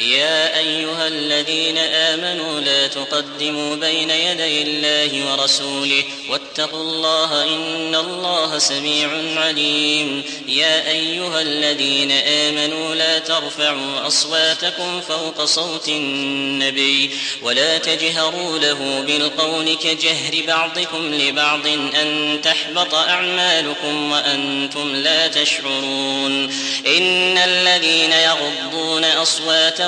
يا أيها الذين آمنوا لا تقدموا بين يدي الله ورسوله واتقوا الله إن الله سميع عليم. يا أيها الذين آمنوا لا ترفعوا أصواتكم فوق صوت النبي ولا تجهروا له بالقول كجهر بعضكم لبعض أن تحبط أعمالكم وأنتم لا تشعرون. إن الذين يغضون أصواتهم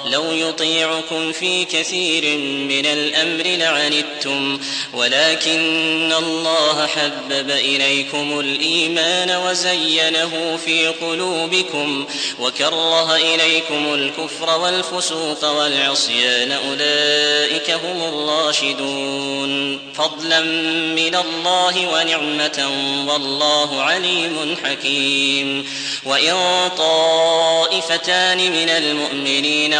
لو يطيعكم في كثير من الأمر لعنتم ولكن الله حبب إليكم الإيمان وزينه في قلوبكم وكره إليكم الكفر والفسوق والعصيان أولئك هم الراشدون. فضلا من الله ونعمة والله عليم حكيم. وإن طائفتان من المؤمنين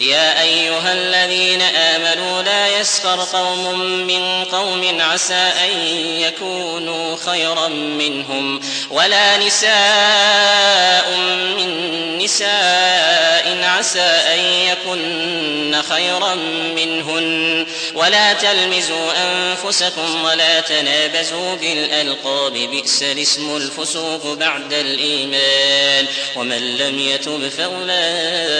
يا أيها الذين آمنوا لا يسخر قوم من قوم عسى أن يكونوا خيرا منهم ولا نساء من نساء عسى أن يكن خيرا منهن. ولا تلمزوا أنفسكم ولا تنابزوا بالألقاب بئس الاسم الفسوق بعد الإيمان. ومن لم يتب فأولئك